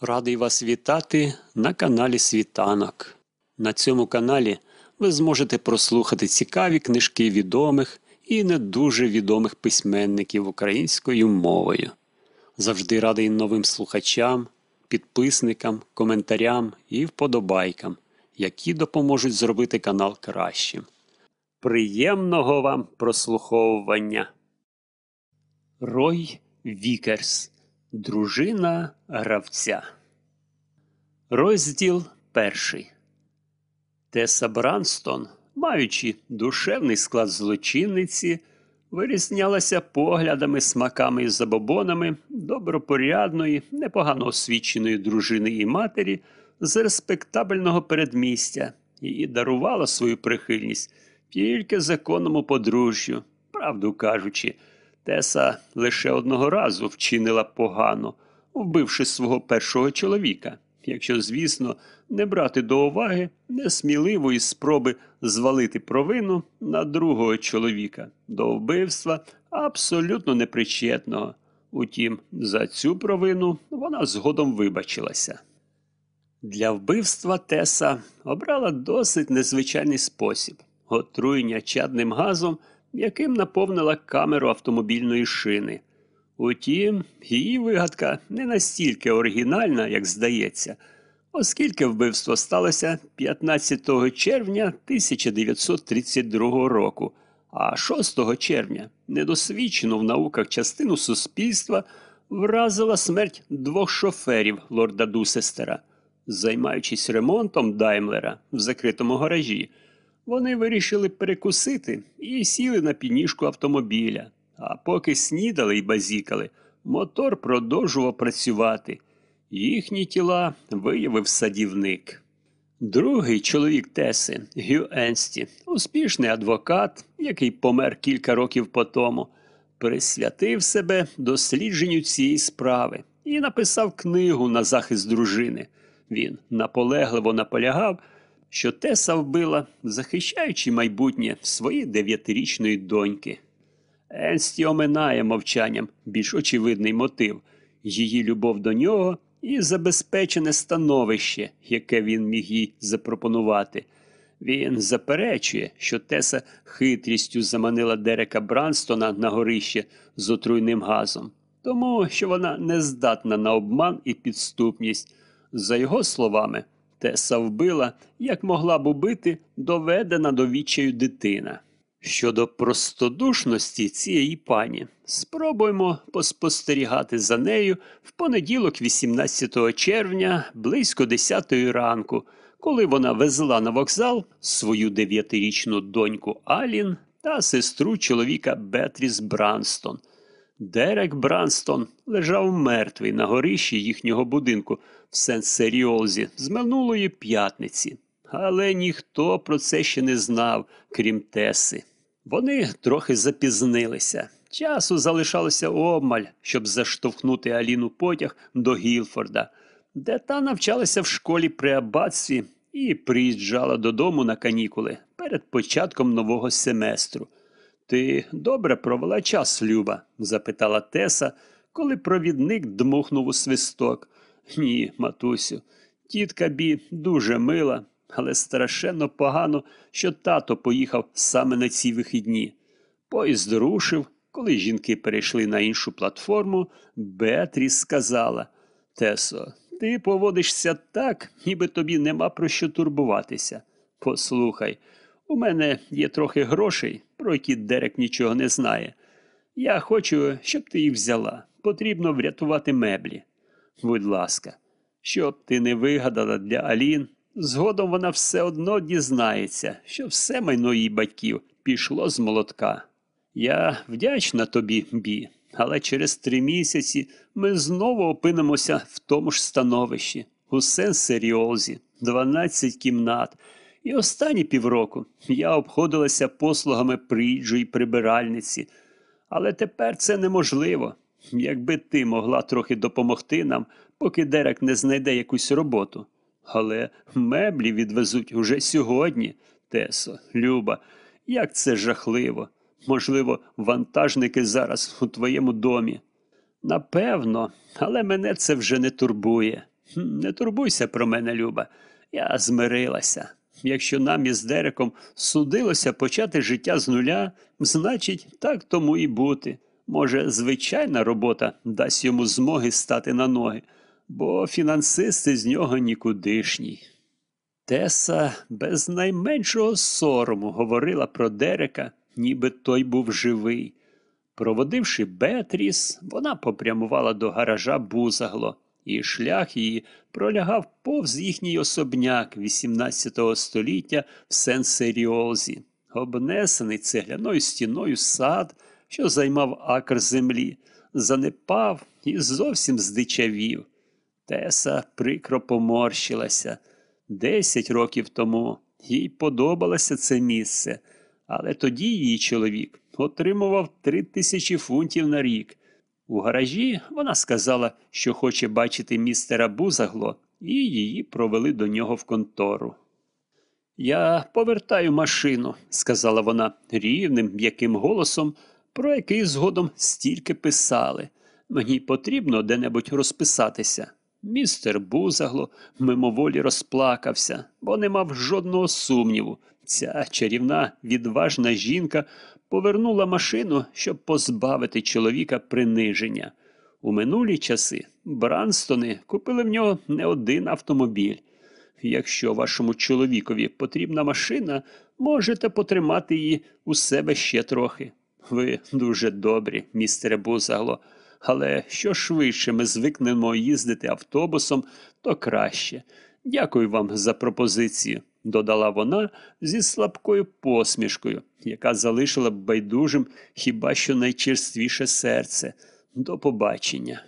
Радий вас вітати на каналі Світанок. На цьому каналі ви зможете прослухати цікаві книжки відомих і не дуже відомих письменників українською мовою. Завжди радий новим слухачам, підписникам, коментарям і вподобайкам, які допоможуть зробити канал кращим. Приємного вам прослуховування! Рой Вікерс. Дружина гравця. Розділ перший. Теса Бранстон, маючи душевний склад злочинниці, вирізнялася поглядами, смаками і забобонами добропорядної, непогано освіченої дружини і матері з респектабельного передмістя і дарувала свою прихильність тільки законному подружжю, правду кажучи. Теса лише одного разу вчинила погано, вбивши свого першого чоловіка, якщо, звісно, не брати до уваги несміливої спроби звалити провину на другого чоловіка до вбивства абсолютно непричетного. Утім, за цю провину вона згодом вибачилася. Для вбивства Теса обрала досить незвичайний спосіб отруєння чадним газом яким наповнила камеру автомобільної шини. Утім, її вигадка не настільки оригінальна, як здається, оскільки вбивство сталося 15 червня 1932 року, а 6 червня недосвідчену в науках частину суспільства вразила смерть двох шоферів лорда Дусестера, займаючись ремонтом Даймлера в закритому гаражі. Вони вирішили перекусити і сіли на пініжку автомобіля. А поки снідали й базікали, мотор продовжував працювати. Їхні тіла виявив садівник. Другий чоловік Теси, Гю Енсті, успішний адвокат, який помер кілька років по тому, присвятив себе дослідженню цієї справи і написав книгу на захист дружини. Він наполегливо наполягав що Теса вбила, захищаючи майбутнє своєї дев'ятирічної доньки. Енсті оминає мовчанням більш очевидний мотив її любов до нього і забезпечене становище, яке він міг їй запропонувати. Він заперечує, що Теса хитрістю заманила Дерека Бранстона на горище з отруйним газом, тому що вона не здатна на обман і підступність. За його словами, Теса вбила, як могла б убити доведена до відчаю дитина. Щодо простодушності цієї пані, спробуємо поспостерігати за нею в понеділок, 18 червня, близько 10 ранку, коли вона везла на вокзал свою дев'ятирічну доньку Алін та сестру чоловіка Бетріс Бранстон. Дерек Бранстон лежав мертвий на горищі їхнього будинку в Сен-Серіолзі з минулої п'ятниці, але ніхто про це ще не знав, крім Теси. Вони трохи запізнилися. Часу залишалося обмаль, щоб заштовхнути Аліну потяг до Гілфорда, де та навчалася в школі при аббатстві і приїжджала додому на канікули перед початком нового семестру. Ти добре провела час, Люба? запитала Теса, коли провідник дмухнув у свисток. Ні, матусю, тітка Бі дуже мила, але страшенно погано, що тато поїхав саме на ці вихідні. Поїзд рушив, коли жінки перейшли на іншу платформу, Беатріс сказала Тесо, ти поводишся так, ніби тобі нема про що турбуватися. Послухай, у мене є трохи грошей, про які Дерек нічого не знає. Я хочу, щоб ти їх взяла. Потрібно врятувати меблі. Будь ласка, щоб ти не вигадала для Алін, згодом вона все одно дізнається, що все майно її батьків пішло з молотка. Я вдячна тобі, Бі, але через три місяці ми знову опинимося в тому ж становищі, у Сен-Серіозі, 12 кімнат. І останні півроку я обходилася послугами приїжджої прибиральниці, але тепер це неможливо. Якби ти могла трохи допомогти нам, поки Дерек не знайде якусь роботу. Але меблі відвезуть уже сьогодні, Тесо, Люба, як це жахливо. Можливо, вантажники зараз у твоєму домі. Напевно, але мене це вже не турбує. Не турбуйся про мене, Люба. Я змирилася. Якщо нам із Дереком судилося почати життя з нуля, значить, так тому і бути. Може, звичайна робота дасть йому змоги стати на ноги, бо фінансисти з нього нікудишній. Теса без найменшого сорому говорила про Дерека, ніби той був живий. Проводивши Бетріс, вона попрямувала до гаража Бузагло, і шлях її пролягав повз їхній особняк XVIII століття в Сен-Серіозі, обнесений цегляною стіною сад, що займав акр землі, занепав і зовсім здичавів. Теса прикро поморщилася. Десять років тому їй подобалося це місце, але тоді її чоловік отримував три тисячі фунтів на рік. У гаражі вона сказала, що хоче бачити містера Бузагло, і її провели до нього в контору. Я повертаю машину, сказала вона рівним м'яким голосом, про який згодом стільки писали. Мені потрібно де-небудь розписатися. Містер Бузагло мимоволі розплакався, бо не мав жодного сумніву. Ця чарівна, відважна жінка повернула машину, щоб позбавити чоловіка приниження. У минулі часи Бранстони купили в нього не один автомобіль. Якщо вашому чоловікові потрібна машина, можете потримати її у себе ще трохи. Ви дуже добрі, містере Бузагло, але що швидше ми звикнемо їздити автобусом, то краще. Дякую вам за пропозицію, додала вона зі слабкою посмішкою, яка залишила б байдужим хіба що найчерствіше серце. До побачення.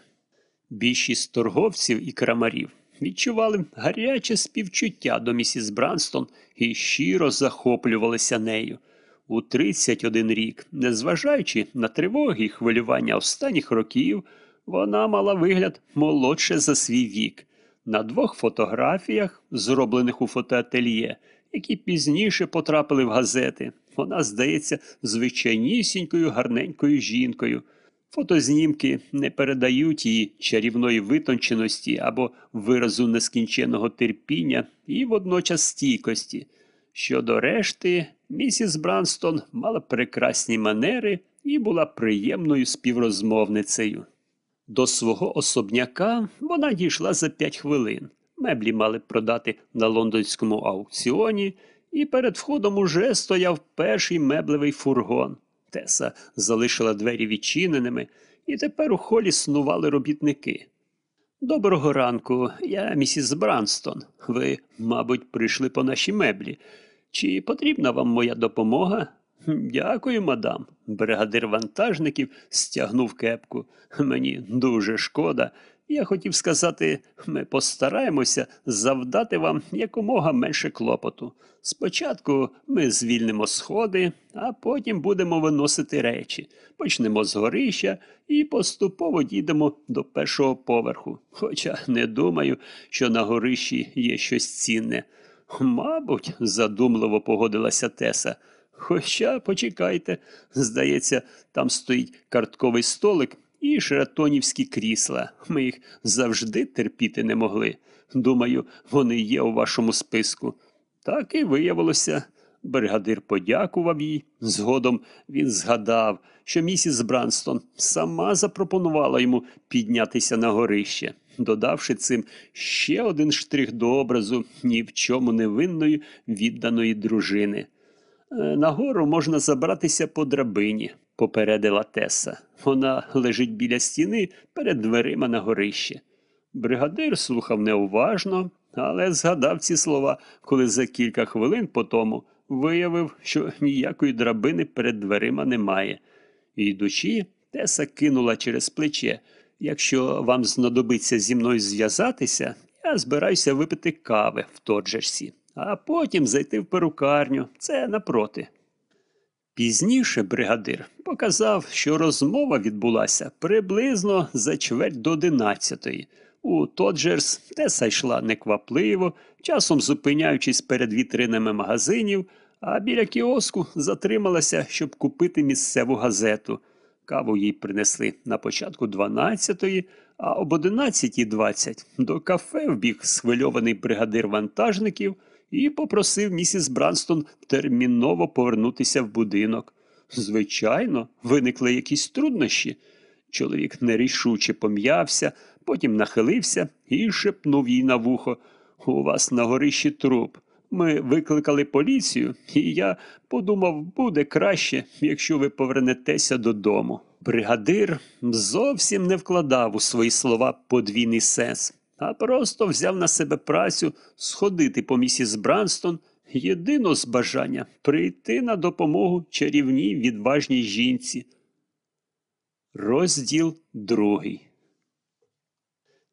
Більшість торговців і крамарів відчували гаряче співчуття до місіс Бранстон і щиро захоплювалися нею. У 31 рік, незважаючи на тривоги і хвилювання останніх років, вона мала вигляд молодше за свій вік. На двох фотографіях, зроблених у фотоательє, які пізніше потрапили в газети, вона здається звичайнісінькою гарненькою жінкою. Фотознімки не передають її чарівної витонченості або виразу нескінченого терпіння і водночас стійкості. Щодо решти, місіс Бранстон мала прекрасні манери і була приємною співрозмовницею. До свого особняка вона дійшла за п'ять хвилин. Меблі мали продати на лондонському аукціоні, і перед входом уже стояв перший меблевий фургон. Теса залишила двері відчиненими, і тепер у холі снували робітники. Доброго ранку, я місіс Бранстон. Ви, мабуть, прийшли по наші меблі. Чи потрібна вам моя допомога? «Хм, Дякую, мадам. Бригадир вантажників стягнув кепку. Мені дуже шкода. Я хотів сказати, ми постараємося завдати вам якомога менше клопоту. Спочатку ми звільнимо сходи, а потім будемо виносити речі. Почнемо з горища і поступово дійдемо до першого поверху. Хоча не думаю, що на горищі є щось цінне. Мабуть, задумливо погодилася Теса. Хоча почекайте, здається, там стоїть картковий столик і шератонівські крісла. Ми їх завжди терпіти не могли. Думаю, вони є у вашому списку. Так і виявилося. Бригадир подякував їй. Згодом він згадав, що місіс Бранстон сама запропонувала йому піднятися на горище, додавши цим ще один штрих до образу ні в чому невинної відданої дружини. «Е, Нагору можна забратися по драбині, попередила Теса. Вона лежить біля стіни перед дверима на горище. Бригадир слухав неуважно, але згадав ці слова, коли за кілька хвилин по тому виявив, що ніякої драбини перед дверима немає. Йдучи, Теса кинула через плече. Якщо вам знадобиться зі мною зв'язатися, я збираюся випити кави в Тоджерсі, а потім зайти в перукарню. Це напроти. Пізніше бригадир показав, що розмова відбулася приблизно за чверть до одинадцятої. У Тоджерс Теса йшла неквапливо, часом зупиняючись перед вітринами магазинів, а біля кіоску затрималася, щоб купити місцеву газету. Каву їй принесли на початку 12-ї, а об 11.20 до кафе вбіг схвильований бригадир вантажників і попросив місіс Бранстон терміново повернутися в будинок. Звичайно, виникли якісь труднощі. Чоловік нерішуче пом'явся, потім нахилився і шепнув їй на вухо. У вас на горищі труп. Ми викликали поліцію, і я подумав, буде краще, якщо ви повернетеся додому. Бригадир зовсім не вкладав у свої слова подвійний сенс, а просто взяв на себе працю сходити по місіс Бранстон єдино з бажання прийти на допомогу чарівній відважній жінці. Розділ другий.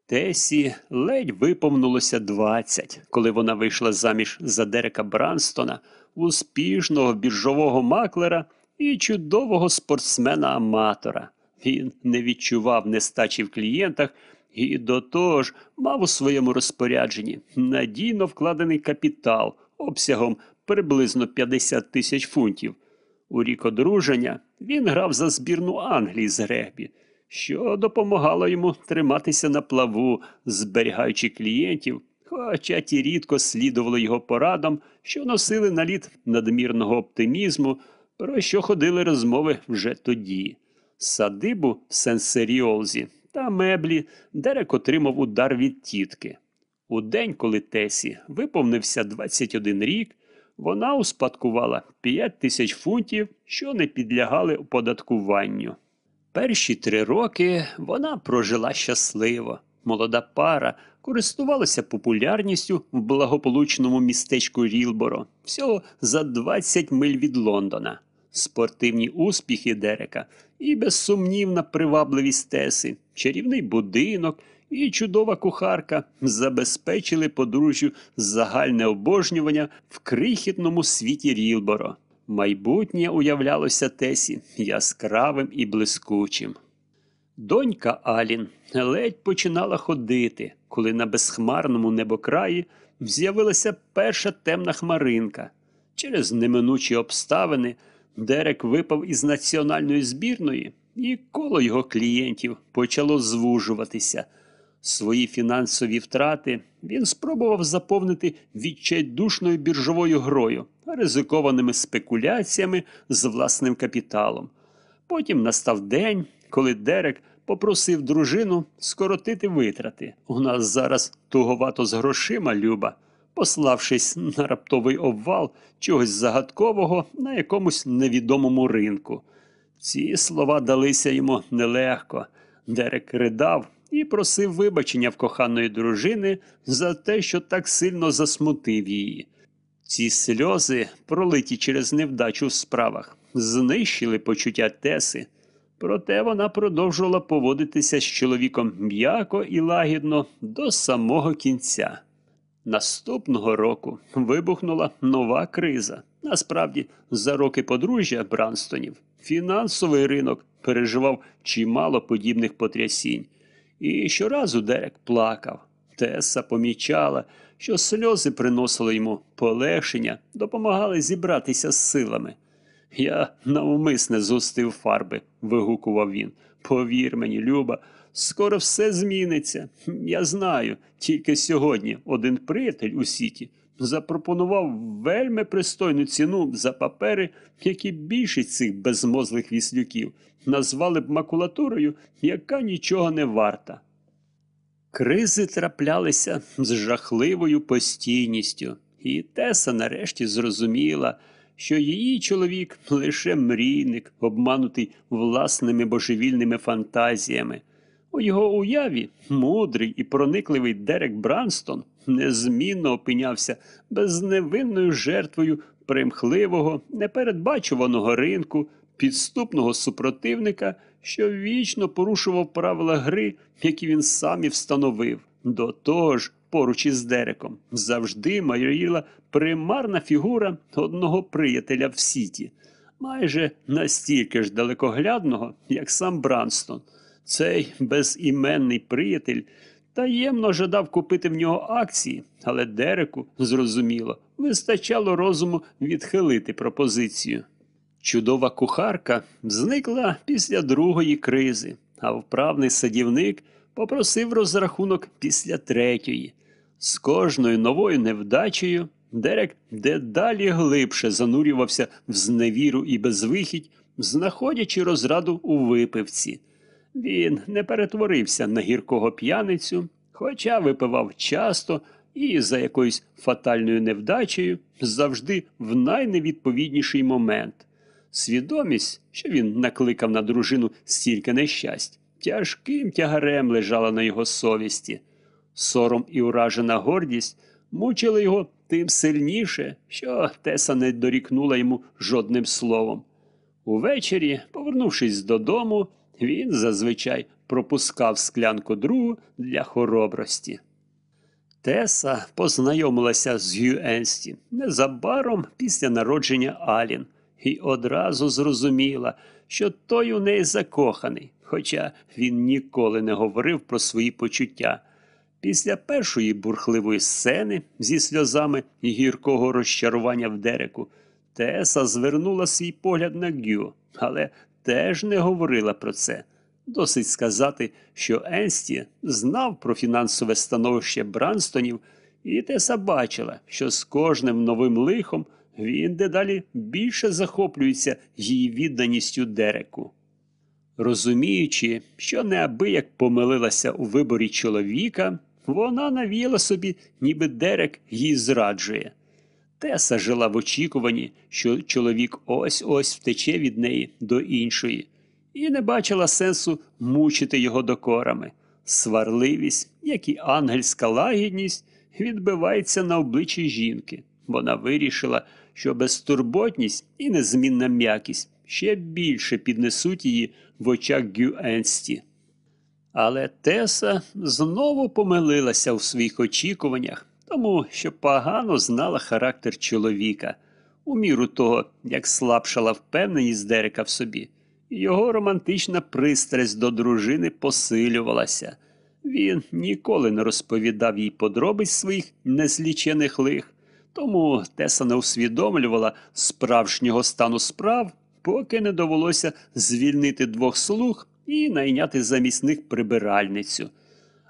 Тесі ледь виповнилося двадцять, коли вона вийшла заміж за Дерека Бранстона, успішного біржового маклера і чудового спортсмена-аматора. Він не відчував нестачі в клієнтах і до того ж мав у своєму розпорядженні надійно вкладений капітал обсягом приблизно 50 тисяч фунтів. У рік одруження він грав за збірну Англії з регбі, що допомагало йому триматися на плаву, зберігаючи клієнтів, хоча ті рідко слідували його порадам, що носили наліт надмірного оптимізму, про що ходили розмови вже тоді. Садибу в Сенсеріолзі та меблі Дерек отримав удар від тітки. У день, коли Тесі виповнився 21 рік, вона успадкувала 5 тисяч фунтів, що не підлягали оподаткуванню. Перші три роки вона прожила щасливо. Молода пара користувалася популярністю в благополучному містечку Рілборо, всього за 20 миль від Лондона. Спортивні успіхи Дерека і безсумнівна привабливість Теси, чарівний будинок і чудова кухарка забезпечили подружжю загальне обожнювання в крихітному світі Рілборо. Майбутнє уявлялося Тесі яскравим і блискучим. Донька Алін ледь починала ходити, коли на безхмарному небокраї з'явилася перша темна хмаринка. Через неминучі обставини Дерек випав із національної збірної, і коло його клієнтів почало звужуватися. Свої фінансові втрати він спробував заповнити відчайдушною біржовою грою, ризикованими спекуляціями з власним капіталом. Потім настав день, коли Дерек попросив дружину скоротити витрати. У нас зараз туговато з грошима, Люба, пославшись на раптовий обвал чогось загадкового на якомусь невідомому ринку. Ці слова далися йому нелегко. Дерек ридав і просив вибачення в коханої дружини за те, що так сильно засмутив її. Ці сльози, пролиті через невдачу в справах, знищили почуття Теси, проте вона продовжувала поводитися з чоловіком м'яко і лагідно до самого кінця. Наступного року вибухнула нова криза. Насправді, за роки подружжя Бранстонів фінансовий ринок переживав чимало подібних потрясінь. І щоразу Дерек плакав. Теса помічала, що сльози приносили йому полегшення, допомагали зібратися з силами. Я навмисне зустив фарби, вигукував він. Повір мені, Люба, скоро все зміниться. Я знаю, тільки сьогодні один приятель у сіті запропонував вельми пристойну ціну за папери, які більшість цих безмозлих віслюків назвали б макулатурою, яка нічого не варта. Кризи траплялися з жахливою постійністю, і Теса нарешті зрозуміла, що її чоловік лише мрійник, обманутий власними божевільними фантазіями. У його уяві мудрий і проникливий Дерек Бранстон незмінно опинявся безневинною жертвою примхливого, непередбачуваного ринку, підступного супротивника, що вічно порушував правила гри, які він сам і встановив. До того ж, поруч із Дереком завжди майоріла примарна фігура одного приятеля в сіті, майже настільки ж далекоглядного, як сам Бранстон. Цей безіменний приятель таємно жадав купити в нього акції, але Дереку, зрозуміло, вистачало розуму відхилити пропозицію. Чудова кухарка зникла після другої кризи, а вправний садівник попросив розрахунок після третьої. З кожною новою невдачею Дерек дедалі глибше занурювався в зневіру і безвихідь, знаходячи розраду у випивці. Він не перетворився на гіркого п'яницю, хоча випивав часто і за якоюсь фатальною невдачею завжди в найневідповідніший момент. Свідомість, що він накликав на дружину стільки нещасть, тяжким тягарем лежала на його совісті. Сором і уражена гордість мучили його тим сильніше, що Теса не дорікнула йому жодним словом. Увечері, повернувшись додому, він зазвичай пропускав склянку другу для хоробрості. Теса познайомилася з Гью незабаром після народження Алін і одразу зрозуміла, що той у неї закоханий, хоча він ніколи не говорив про свої почуття. Після першої бурхливої сцени зі сльозами і гіркого розчарування в дереку, Теса звернула свій погляд на Гю, але теж не говорила про це. Досить сказати, що Енсті знав про фінансове становище Бранстонів, і Теса бачила, що з кожним новим лихом він дедалі більше захоплюється її відданістю Дереку. Розуміючи, що неабияк помилилася у виборі чоловіка, вона навіяла собі, ніби Дерек її зраджує. Теса жила в очікуванні, що чоловік ось ось втече від неї до іншої, і не бачила сенсу мучити його докорами. Сварливість, як і ангельська лагідність, відбивається на обличчі жінки. Вона вирішила, що безтурботність і незмінна м'якість ще більше піднесуть її в очах Гюенсті. Але Теса знову помилилася у своїх очікуваннях, тому що погано знала характер чоловіка, у міру того, як слабшала впевненість Дерека в собі. Його романтична пристрасть до дружини посилювалася. Він ніколи не розповідав їй подробиць своїх незлічених лих, тому Теса не усвідомлювала справжнього стану справ, поки не довелося звільнити двох слуг і найняти замість них прибиральницю.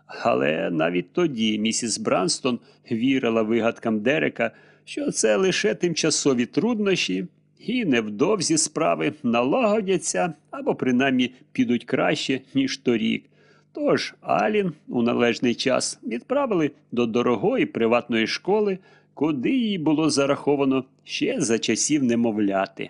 Але навіть тоді місіс Бранстон вірила вигадкам Дерека, що це лише тимчасові труднощі, і невдовзі справи налагодяться або принаймні підуть краще, ніж торік. Тож Алін у належний час відправили до дорогої приватної школи, куди їй було зараховано ще за часів немовляти.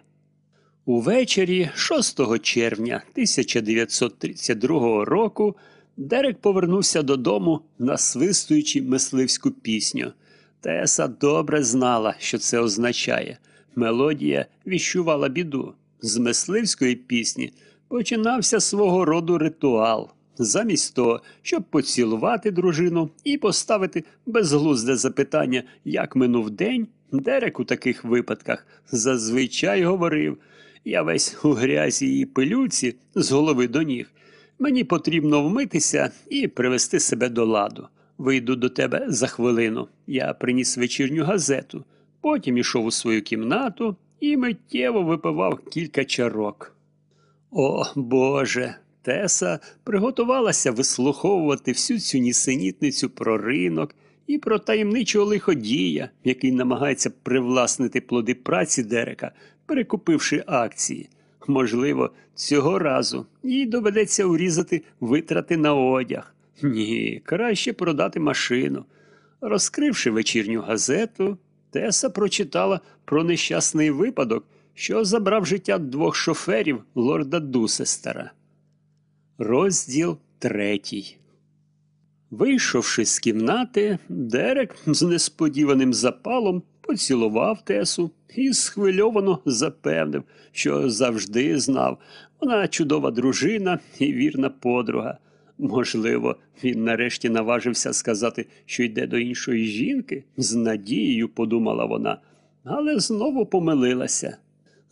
Увечері 6 червня 1932 року Дерек повернувся додому, насвистуючи мисливську пісню. Теса добре знала, що це означає. Мелодія віщувала біду. З мисливської пісні починався свого роду ритуал. Замість того, щоб поцілувати дружину і поставити безглузде запитання, як минув день, Дерек у таких випадках зазвичай говорив я весь у грязі і пилюці з голови до ніг. Мені потрібно вмитися і привести себе до ладу. Вийду до тебе за хвилину. Я приніс вечірню газету, потім ішов у свою кімнату і миттєво випивав кілька чарок. О Боже! Теса приготувалася вислуховувати всю цю нісенітницю про ринок і про таємничого лиходія, який намагається привласнити плоди праці Дерека, перекупивши акції. Можливо, цього разу їй доведеться урізати витрати на одяг. Ні, краще продати машину. Розкривши вечірню газету, Теса прочитала про нещасний випадок, що забрав життя двох шоферів лорда Дусестера. Розділ третій. Вийшовши з кімнати, Дерек з несподіваним запалом поцілував Тесу і схвильовано запевнив, що завжди знав. Вона чудова дружина і вірна подруга. Можливо, він нарешті наважився сказати, що йде до іншої жінки, з надією подумала вона, але знову помилилася.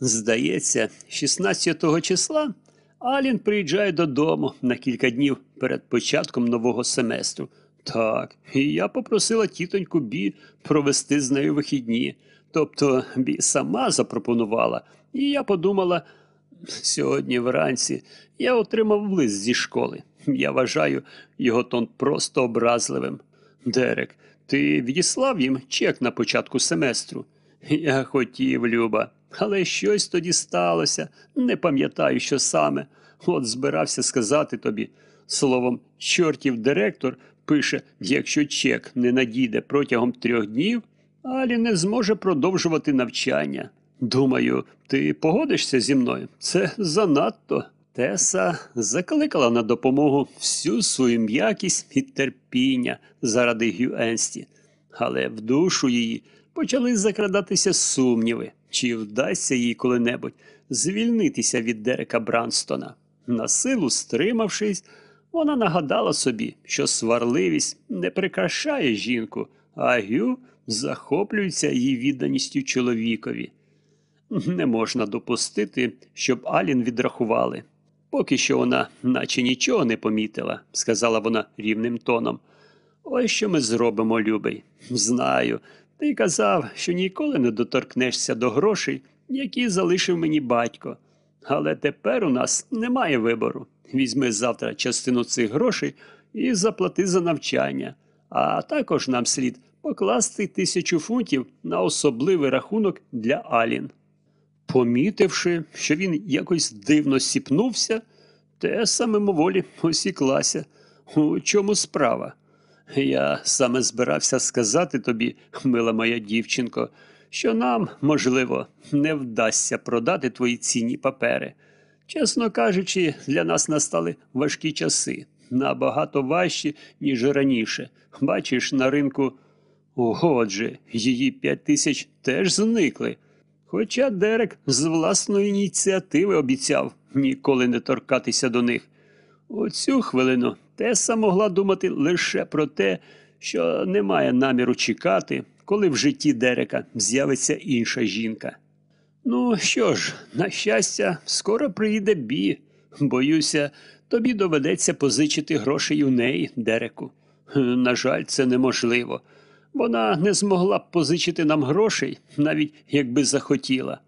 Здається, 16 числа Алін приїжджає додому на кілька днів перед початком нового семестру. Так, і я попросила тітоньку Бі провести з нею вихідні. Тобто Бі сама запропонувала, і я подумала, сьогодні вранці я отримав лист зі школи. Я вважаю його тон просто образливим. Дерек, ти відіслав їм чек на початку семестру? Я хотів, Люба, але щось тоді сталося. Не пам'ятаю, що саме. От збирався сказати тобі. Словом, чортів директор пише, якщо чек не надійде протягом трьох днів, Алі не зможе продовжувати навчання. Думаю, ти погодишся зі мною? Це занадто. Теса закликала на допомогу всю свою м'якість і терпіння заради Гю Енсті. Але в душу її почали закрадатися сумніви, чи вдасться їй коли-небудь звільнитися від Дерека Бранстона. На силу стримавшись, вона нагадала собі, що сварливість не прикрашає жінку, а Гю захоплюється її відданістю чоловікові. Не можна допустити, щоб Алін відрахували. Поки що вона наче нічого не помітила, сказала вона рівним тоном. Ось що ми зробимо, любий. Знаю. Ти казав, що ніколи не доторкнешся до грошей, які залишив мені батько. Але тепер у нас немає вибору. Візьми завтра частину цих грошей і заплати за навчання. А також нам слід покласти тисячу фунтів на особливий рахунок для Алін. Помітивши, що він якось дивно сіпнувся, Теса мимоволі осіклася. У чому справа? Я саме збирався сказати тобі, мила моя дівчинко, що нам, можливо, не вдасться продати твої цінні папери. Чесно кажучи, для нас настали важкі часи, набагато важчі, ніж раніше. Бачиш, на ринку. Отже, її п'ять тисяч теж зникли. Хоча Дерек з власної ініціативи обіцяв ніколи не торкатися до них. У цю хвилину Теса могла думати лише про те, що немає наміру чекати, коли в житті Дерека з'явиться інша жінка. Ну що ж, на щастя, скоро приїде Бі. Боюся, тобі доведеться позичити грошей у неї, Дереку. На жаль, це неможливо. Вона не змогла б позичити нам грошей, навіть якби захотіла.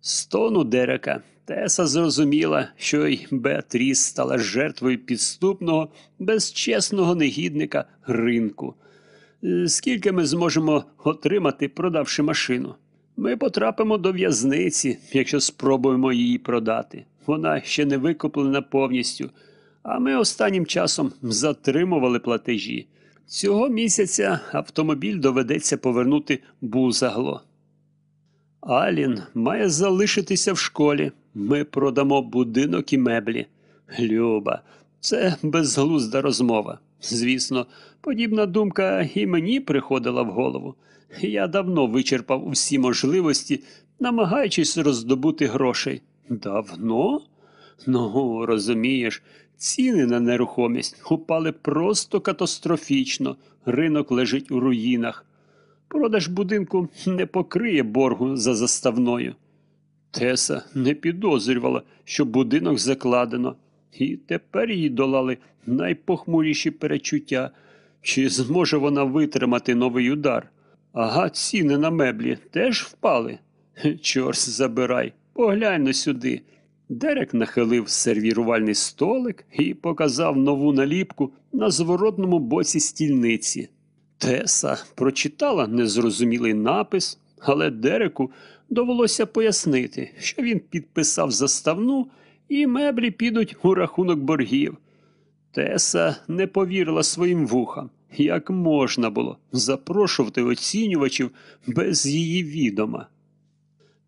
З тону Дерека Теса зрозуміла, що й Беатріс стала жертвою підступного, безчесного негідника ринку. Е, Скільки ми зможемо отримати, продавши машину? Ми потрапимо до в'язниці, якщо спробуємо її продати. Вона ще не викуплена повністю, а ми останнім часом затримували платежі. Цього місяця автомобіль доведеться повернути бузагло. Алін має залишитися в школі. Ми продамо будинок і меблі. Люба, це безглузда розмова. Звісно, подібна думка і мені приходила в голову. Я давно вичерпав усі можливості, намагаючись роздобути грошей. Давно? Ну, розумієш, ціни на нерухомість упали просто катастрофічно. Ринок лежить у руїнах. Продаж будинку не покриє боргу за заставною. Теса не підозрювала, що будинок закладено, і тепер її долали найпохмуріші перечуття. Чи зможе вона витримати новий удар? Ага, ціни на меблі теж впали. Чорс забирай, поглянь сюди. Дерек нахилив сервірувальний столик і показав нову наліпку на зворотному боці стільниці. Теса прочитала незрозумілий напис, але Дереку довелося пояснити, що він підписав заставну і меблі підуть у рахунок боргів. Теса не повірила своїм вухам, як можна було запрошувати оцінювачів без її відома.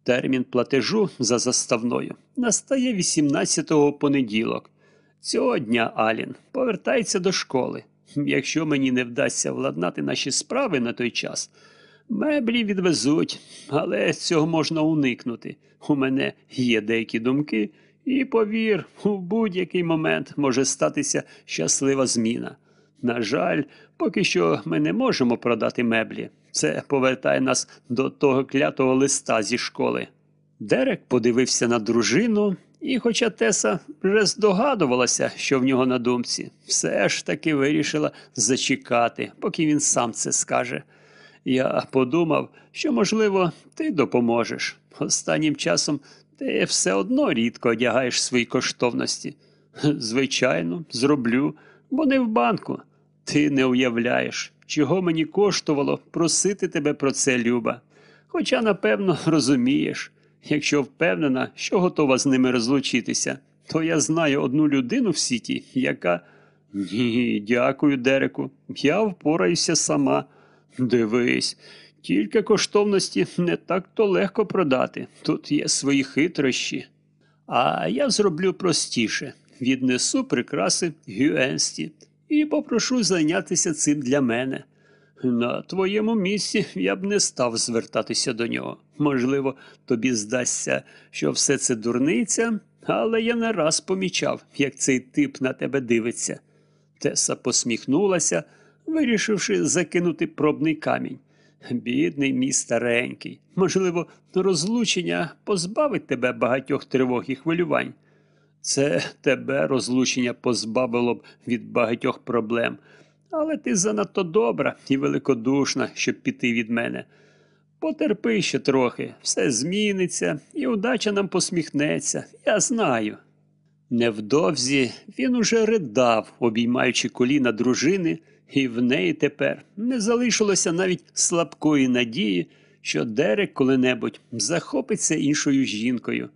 Термін платежу за заставною настає 18-го понеділок. Цього дня Алін повертається до школи. Якщо мені не вдасться владнати наші справи на той час, меблі відвезуть, але цього можна уникнути. У мене є деякі думки, і повір, у будь-який момент може статися щаслива зміна. На жаль, поки що ми не можемо продати меблі. Це повертає нас до того клятого листа зі школи. Дерек подивився на дружину, і, хоча Теса вже здогадувалася, що в нього на думці, все ж таки вирішила зачекати, поки він сам це скаже. Я подумав, що, можливо, ти допоможеш. Останнім часом ти все одно рідко одягаєш свої коштовності. Звичайно, зроблю, бо не в банку. Ти не уявляєш, чого мені коштувало просити тебе про це, Люба. Хоча, напевно, розумієш, якщо впевнена, що готова з ними розлучитися, то я знаю одну людину в сіті, яка. Ні, дякую, Дереку. Я впораюся сама. Дивись, тільки коштовності не так то легко продати. Тут є свої хитрощі. А я зроблю простіше: віднесу прикраси Гюенсті і попрошу зайнятися цим для мене. На твоєму місці я б не став звертатися до нього. Можливо, тобі здасться, що все це дурниця, але я не раз помічав, як цей тип на тебе дивиться. Теса посміхнулася, вирішивши закинути пробний камінь. Бідний мій старенький, можливо, розлучення позбавить тебе багатьох тривог і хвилювань. Це тебе розлучення позбавило б від багатьох проблем, але ти занадто добра і великодушна, щоб піти від мене. Потерпи ще трохи, все зміниться, і удача нам посміхнеться, я знаю. Невдовзі він уже ридав, обіймаючи коліна дружини, і в неї тепер не залишилося навіть слабкої надії, що Дерек коли-небудь захопиться іншою жінкою.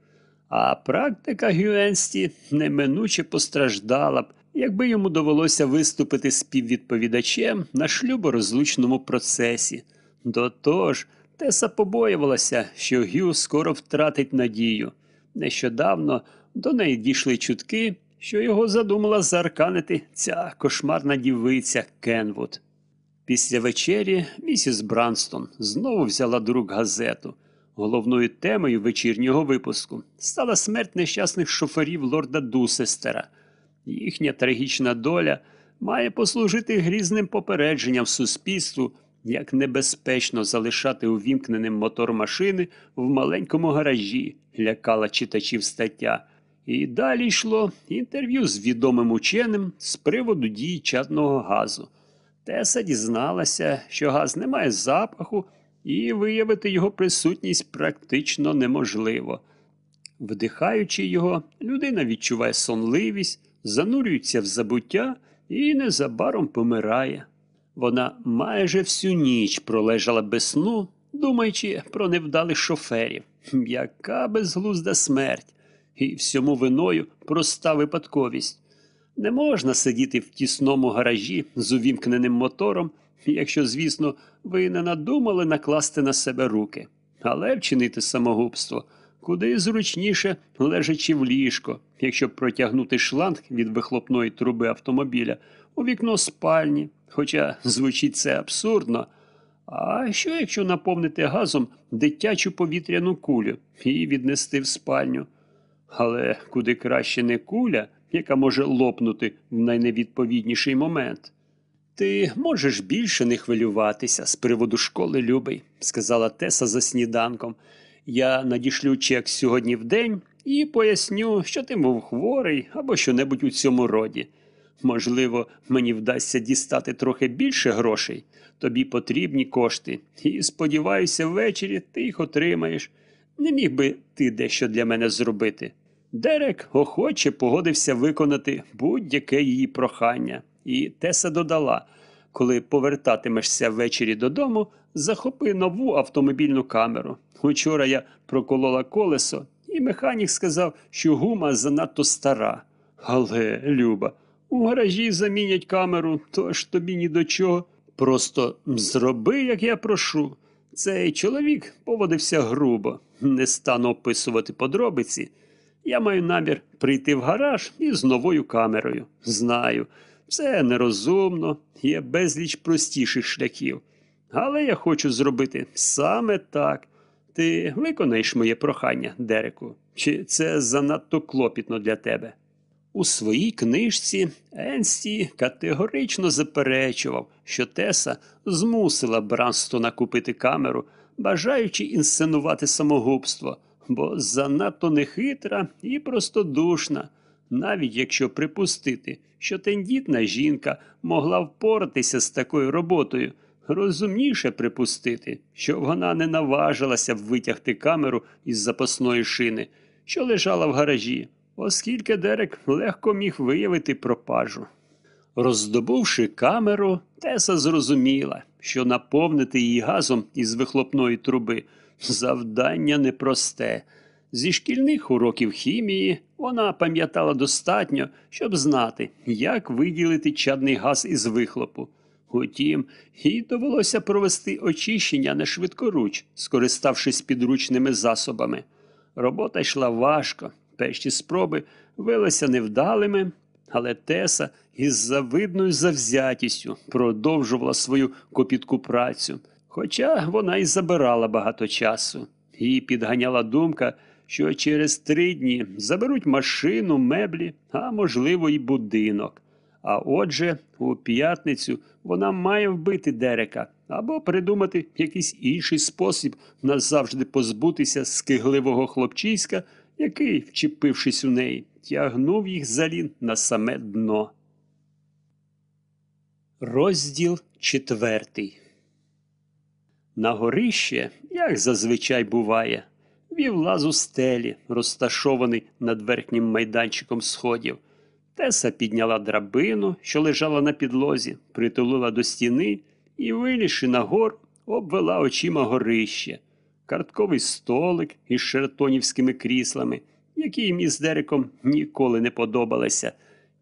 А практика Гюенсті неминуче постраждала б, якби йому довелося виступити співвідповідачем на шлюборозлучному процесі. До того ж, Теса побоювалася, що Гю скоро втратить надію. Нещодавно до неї дійшли чутки, що його задумала заарканити ця кошмарна дівиця Кенвуд. Після вечері місіс Бранстон знову взяла до рук газету. Головною темою вечірнього випуску стала смерть нещасних шоферів лорда Дусестера. Їхня трагічна доля має послужити грізним попередженням суспільству, як небезпечно залишати увімкненим мотор машини в маленькому гаражі, лякала читачів стаття. І далі йшло інтерв'ю з відомим ученим з приводу дії чадного газу. Теса дізналася, що газ не має запаху, і виявити його присутність практично неможливо. Вдихаючи його, людина відчуває сонливість, занурюється в забуття і незабаром помирає. Вона майже всю ніч пролежала без сну, думаючи про невдалих шоферів. Яка безглузда смерть, і всьому виною проста випадковість. Не можна сидіти в тісному гаражі з увімкненим мотором, якщо, звісно, ви не надумали накласти на себе руки, але вчинити самогубство куди зручніше, лежачи в ліжко, якщо протягнути шланг від вихлопної труби автомобіля у вікно спальні, хоча звучить це абсурдно. А що, якщо наповнити газом дитячу повітряну кулю і віднести в спальню? Але куди краще не куля, яка може лопнути в найневідповідніший момент. Ти можеш більше не хвилюватися з приводу школи, любий, сказала Теса за сніданком. Я надішлю чек сьогодні в день і поясню, що ти був хворий або що-небудь у цьому роді. Можливо, мені вдасться дістати трохи більше грошей. Тобі потрібні кошти, і сподіваюся, ввечері ти їх отримаєш. Не міг би ти дещо для мене зробити. Дерек охоче погодився виконати будь-яке її прохання, і Теса додала коли повертатимешся ввечері додому, захопи нову автомобільну камеру. Учора я проколола колесо, і механік сказав, що гума занадто стара. Але, Люба, у гаражі замінять камеру, тож тобі ні до чого. Просто зроби, як я прошу. Цей чоловік поводився грубо, не стану описувати подробиці. Я маю намір прийти в гараж із новою камерою. Знаю, це нерозумно, є безліч простіших шляхів. Але я хочу зробити саме так. Ти виконаєш моє прохання, Дереку, чи це занадто клопітно для тебе? У своїй книжці Енсті категорично заперечував, що Теса змусила Бранстона купити камеру, бажаючи інсценувати самогубство, бо занадто нехитра і простодушна навіть якщо припустити, що тендітна жінка могла впоратися з такою роботою, розумніше припустити, що вона не наважилася б витягти камеру із запасної шини, що лежала в гаражі, оскільки Дерек легко міг виявити пропажу. Роздобувши камеру, Теса зрозуміла, що наповнити її газом із вихлопної труби завдання непросте. Зі шкільних уроків хімії вона пам'ятала достатньо, щоб знати, як виділити чадний газ із вихлопу. Утім, їй довелося провести очищення на швидкоруч, скориставшись підручними засобами. Робота йшла важко, перші спроби вилися невдалими, але Теса із завидною завзятістю продовжувала свою копітку працю, хоча вона й забирала багато часу. Її підганяла думка, що через три дні заберуть машину, меблі, а можливо, й будинок. А отже, у п'ятницю вона має вбити Дерека або придумати якийсь інший спосіб назавжди позбутися скигливого хлопчиська, який, вчепившись у неї, тягнув їх залі на саме дно. Розділ четвертий. На горище, як зазвичай буває, вів лаз у стелі, розташований над верхнім майданчиком сходів. Теса підняла драбину, що лежала на підлозі, притулила до стіни і, вилізши на гор, обвела очима горище. Картковий столик із шертонівськими кріслами, які їм із Дереком ніколи не подобалися,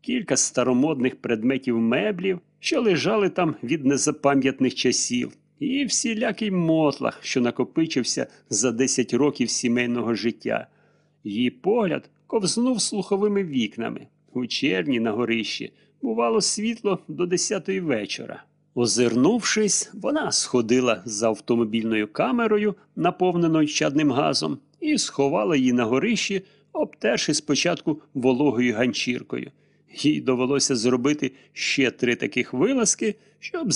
кілька старомодних предметів меблів, що лежали там від незапам'ятних часів, і всілякий мотлах, що накопичився за 10 років сімейного життя. Її погляд ковзнув слуховими вікнами. У червні на горищі бувало світло до десятої вечора. Озирнувшись, вона сходила за автомобільною камерою, наповненою чадним газом, і сховала її на горищі, обтерши спочатку вологою ганчіркою. Їй довелося зробити ще три таких вилазки, щоб